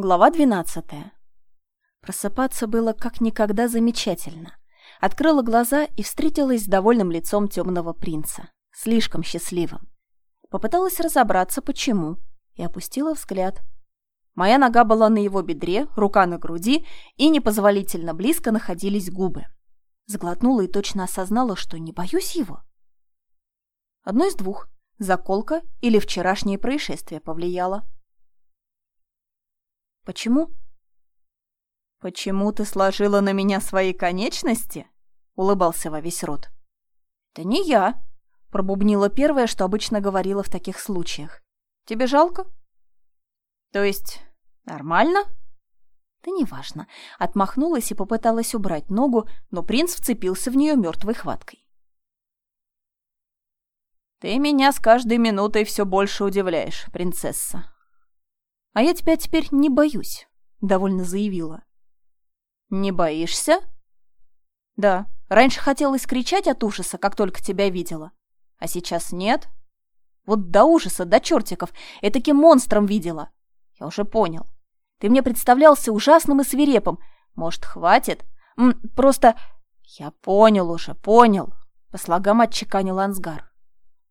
Глава 12. Просыпаться было как никогда замечательно. Открыла глаза и встретилась с довольным лицом темного принца. Слишком счастливым. Попыталась разобраться, почему, и опустила взгляд. Моя нога была на его бедре, рука на груди, и непозволительно близко находились губы. Сглотнула и точно осознала, что не боюсь его. Одно из двух. Заколка или вчерашнее происшествие повлияло. Почему? Почему ты сложила на меня свои конечности? Улыбался во весь рот. Это не я, пробубнила первое, что обычно говорила в таких случаях. Тебе жалко? То есть нормально? Да неважно. Отмахнулась и попыталась убрать ногу, но принц вцепился в нее мертвой хваткой. Ты меня с каждой минутой все больше удивляешь, принцесса. «А я тебя теперь не боюсь», — довольно заявила. «Не боишься?» «Да. Раньше хотелось кричать от ужаса, как только тебя видела. А сейчас нет. Вот до ужаса, до чертиков. Этаким монстром видела. Я уже понял. Ты мне представлялся ужасным и свирепым. Может, хватит? М просто... Я понял уже, понял. По слогам отчеканил Ансгар.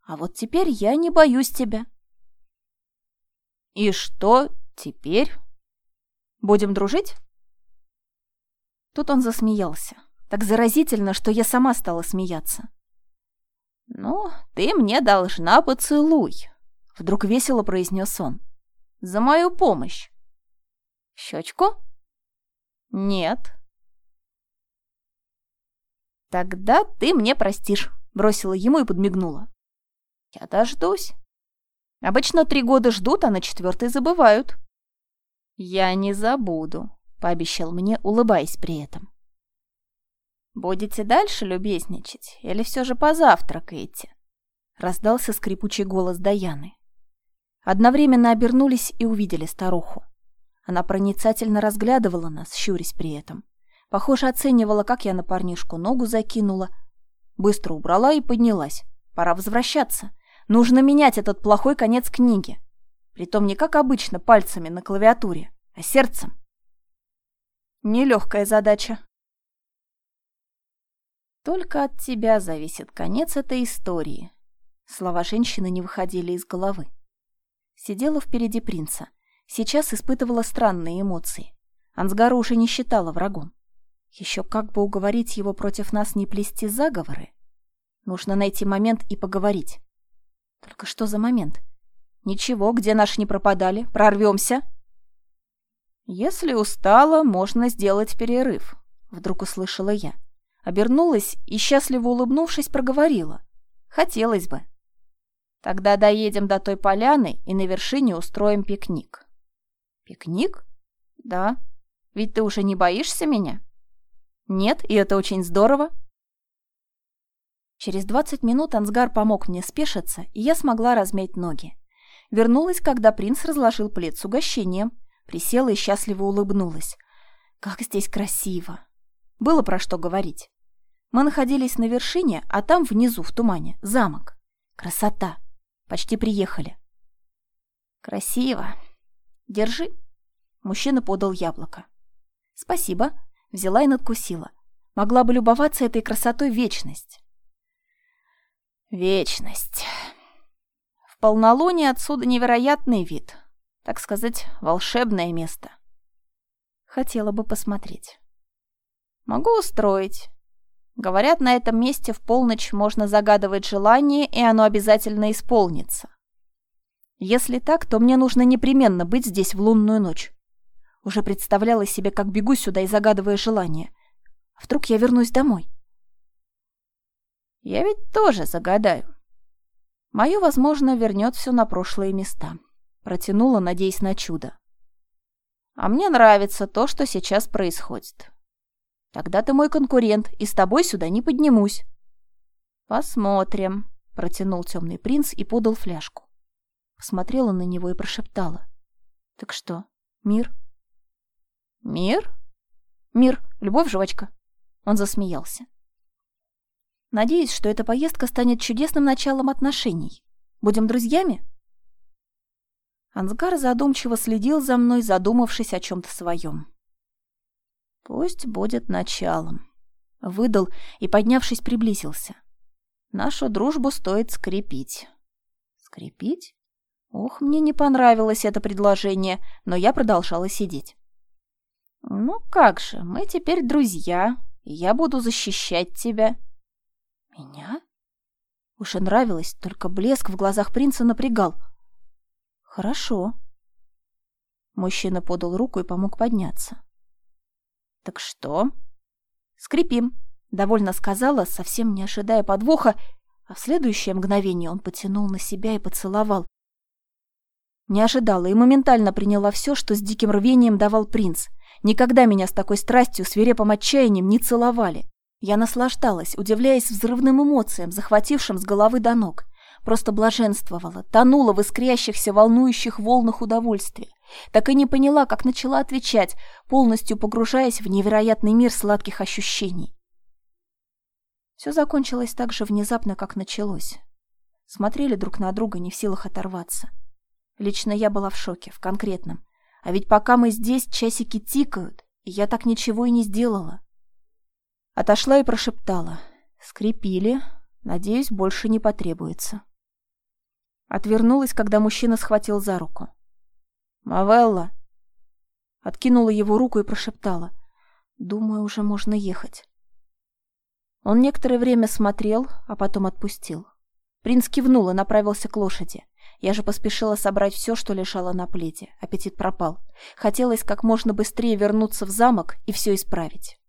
А вот теперь я не боюсь тебя. «И что теперь? Будем дружить?» Тут он засмеялся. Так заразительно, что я сама стала смеяться. «Ну, ты мне должна поцелуй», — вдруг весело произнес он. «За мою помощь». «Щечку?» «Нет». «Тогда ты мне простишь», — бросила ему и подмигнула. «Я дождусь». Обычно три года ждут, а на четвертый забывают. «Я не забуду», — пообещал мне, улыбаясь при этом. «Будете дальше любезничать или все же позавтракаете?» Раздался скрипучий голос Даяны. Одновременно обернулись и увидели старуху. Она проницательно разглядывала нас, щурясь при этом. Похоже, оценивала, как я на парнишку ногу закинула. Быстро убрала и поднялась. Пора возвращаться. Нужно менять этот плохой конец книги. Притом не как обычно пальцами на клавиатуре, а сердцем. Нелегкая задача. Только от тебя зависит конец этой истории. Слова женщины не выходили из головы. Сидела впереди принца. Сейчас испытывала странные эмоции. Ансгара уже не считала врагом. Еще как бы уговорить его против нас не плести заговоры? Нужно найти момент и поговорить. Только что за момент? Ничего, где наши не пропадали? Прорвемся? Если устала, можно сделать перерыв. Вдруг услышала я. Обернулась и, счастливо улыбнувшись, проговорила. Хотелось бы. Тогда доедем до той поляны и на вершине устроим пикник. Пикник? Да. Ведь ты уже не боишься меня? Нет, и это очень здорово. Через 20 минут Ансгар помог мне спешиться, и я смогла размять ноги. Вернулась, когда принц разложил плед с угощением. Присела и счастливо улыбнулась. Как здесь красиво! Было про что говорить. Мы находились на вершине, а там внизу, в тумане, замок. Красота! Почти приехали. Красиво. Держи. Мужчина подал яблоко. Спасибо. Взяла и надкусила. Могла бы любоваться этой красотой вечность. Вечность. В полнолуние отсюда невероятный вид. Так сказать, волшебное место. Хотела бы посмотреть. Могу устроить. Говорят, на этом месте в полночь можно загадывать желание, и оно обязательно исполнится. Если так, то мне нужно непременно быть здесь в лунную ночь. Уже представляла себе, как бегу сюда и загадываю желание. вдруг я вернусь домой? Я ведь тоже загадаю. Мое, возможно, вернет все на прошлые места. Протянула, надеясь на чудо. А мне нравится то, что сейчас происходит. Тогда ты мой конкурент, и с тобой сюда не поднимусь. Посмотрим, протянул темный принц и подал фляжку. Посмотрела на него и прошептала. Так что, мир? Мир? Мир, любовь, жвачка. Он засмеялся. Надеюсь, что эта поездка станет чудесным началом отношений. Будем друзьями?» Ансгар задумчиво следил за мной, задумавшись о чем-то своем. «Пусть будет началом», — выдал и, поднявшись, приблизился. «Нашу дружбу стоит скрепить». «Скрепить?» Ох, мне не понравилось это предложение, но я продолжала сидеть. «Ну как же, мы теперь друзья, я буду защищать тебя». «Меня?» Уж нравилось, только блеск в глазах принца напрягал. «Хорошо». Мужчина подал руку и помог подняться. «Так что?» «Скрипим», — довольно сказала, совсем не ожидая подвоха, а в следующее мгновение он потянул на себя и поцеловал. Не ожидала и моментально приняла все, что с диким рвением давал принц. Никогда меня с такой страстью, свирепым отчаянием не целовали. Я наслаждалась, удивляясь взрывным эмоциям, захватившим с головы до ног. Просто блаженствовала, тонула в искрящихся, волнующих волнах удовольствия. Так и не поняла, как начала отвечать, полностью погружаясь в невероятный мир сладких ощущений. Все закончилось так же внезапно, как началось. Смотрели друг на друга, не в силах оторваться. Лично я была в шоке, в конкретном. А ведь пока мы здесь, часики тикают, и я так ничего и не сделала. Отошла и прошептала. Скрепили. Надеюсь, больше не потребуется. Отвернулась, когда мужчина схватил за руку. «Мавелла!» Откинула его руку и прошептала. «Думаю, уже можно ехать». Он некоторое время смотрел, а потом отпустил. Принц кивнул и направился к лошади. Я же поспешила собрать все, что лежало на пледе. Аппетит пропал. Хотелось как можно быстрее вернуться в замок и все исправить.